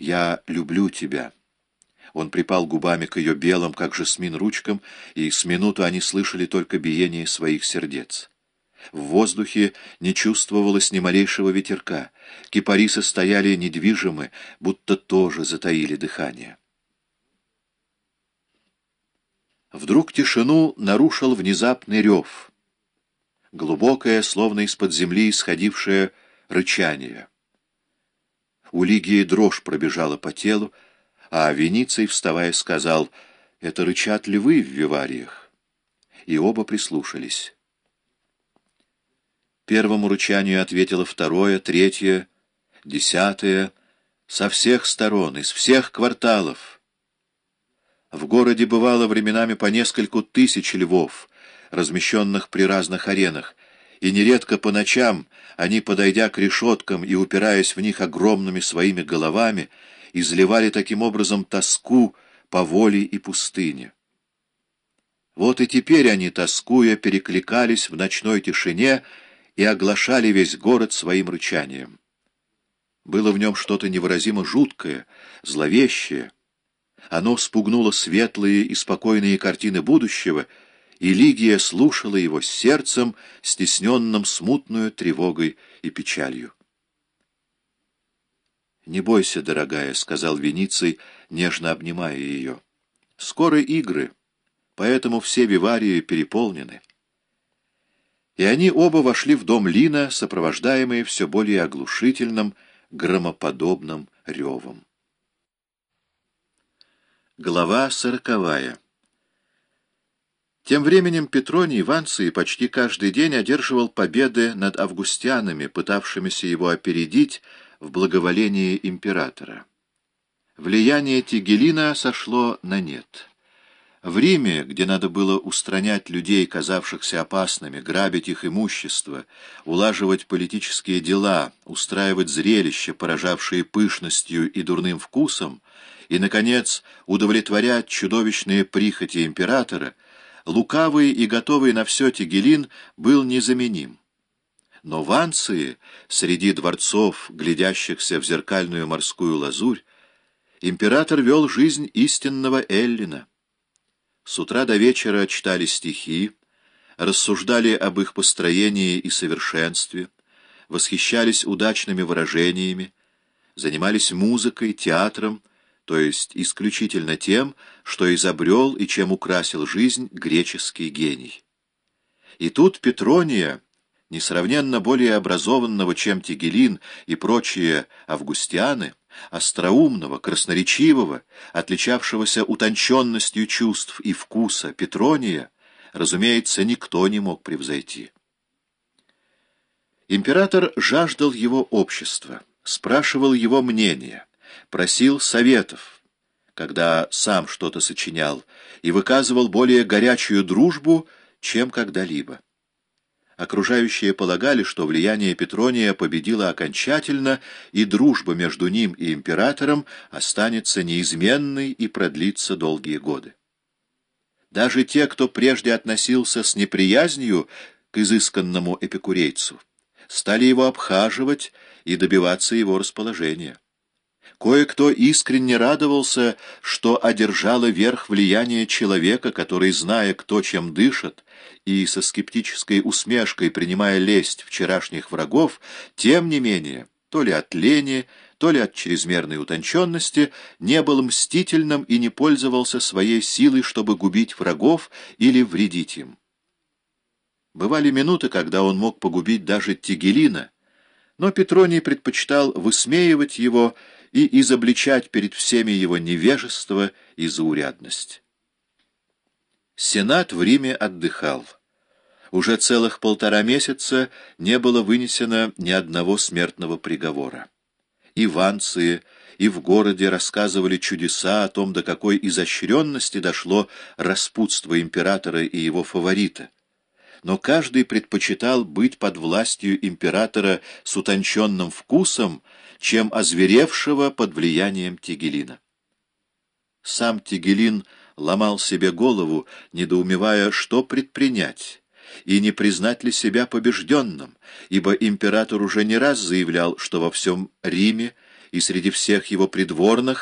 «Я люблю тебя». Он припал губами к ее белым, как жасмин, ручкам, и с минуту они слышали только биение своих сердец. В воздухе не чувствовалось ни малейшего ветерка. Кипарисы стояли недвижимы, будто тоже затаили дыхание. Вдруг тишину нарушил внезапный рев. Глубокое, словно из-под земли исходившее рычание. У Лигии дрожь пробежала по телу, а Вениций, вставая, сказал, «Это рычат львы в вивариях». И оба прислушались. Первому рычанию ответило второе, третье, десятое, со всех сторон, из всех кварталов. В городе бывало временами по нескольку тысяч львов, размещенных при разных аренах, и нередко по ночам они, подойдя к решеткам и упираясь в них огромными своими головами, изливали таким образом тоску по воле и пустыне. Вот и теперь они, тоскуя, перекликались в ночной тишине и оглашали весь город своим рычанием. Было в нем что-то невыразимо жуткое, зловещее. Оно спугнуло светлые и спокойные картины будущего, и Лигия слушала его сердцем, стесненным смутную тревогой и печалью. «Не бойся, дорогая», — сказал Вениций, нежно обнимая ее. «Скоро игры, поэтому все виварии переполнены». И они оба вошли в дом Лина, сопровождаемые все более оглушительным, громоподобным ревом. Глава сороковая Тем временем Петроний Ванций почти каждый день одерживал победы над августянами, пытавшимися его опередить, в благоволении императора. Влияние Тигелина сошло на нет. В Риме, где надо было устранять людей, казавшихся опасными, грабить их имущество, улаживать политические дела, устраивать зрелища, поражавшие пышностью и дурным вкусом, и, наконец, удовлетворять чудовищные прихоти императора, лукавый и готовый на все Тигелин был незаменим. Но в Анции, среди дворцов, глядящихся в зеркальную морскую лазурь, император вел жизнь истинного Эллина. С утра до вечера читали стихи, рассуждали об их построении и совершенстве, восхищались удачными выражениями, занимались музыкой, театром, то есть исключительно тем, что изобрел и чем украсил жизнь греческий гений. И тут Петрония, несравненно более образованного, чем Тигелин и прочие августианы, остроумного, красноречивого, отличавшегося утонченностью чувств и вкуса Петрония, разумеется, никто не мог превзойти. Император жаждал его общества, спрашивал его мнения, просил советов, когда сам что-то сочинял, и выказывал более горячую дружбу, чем когда-либо. Окружающие полагали, что влияние Петрония победило окончательно, и дружба между ним и императором останется неизменной и продлится долгие годы. Даже те, кто прежде относился с неприязнью к изысканному эпикурейцу, стали его обхаживать и добиваться его расположения. Кое-кто искренне радовался, что одержало верх влияние человека, который, зная, кто чем дышит, и со скептической усмешкой принимая лесть вчерашних врагов, тем не менее, то ли от лени, то ли от чрезмерной утонченности, не был мстительным и не пользовался своей силой, чтобы губить врагов или вредить им. Бывали минуты, когда он мог погубить даже Тигелина, но Петроний предпочитал высмеивать его и изобличать перед всеми его невежество и заурядность. Сенат в Риме отдыхал. Уже целых полтора месяца не было вынесено ни одного смертного приговора. И в Анции, и в городе рассказывали чудеса о том, до какой изощренности дошло распутство императора и его фаворита. Но каждый предпочитал быть под властью императора с утонченным вкусом, чем озверевшего под влиянием Тигелина. Сам Тигелин ломал себе голову, недоумевая, что предпринять, и не признать ли себя побежденным, ибо император уже не раз заявлял, что во всем Риме и среди всех его придворных